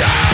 Yeah.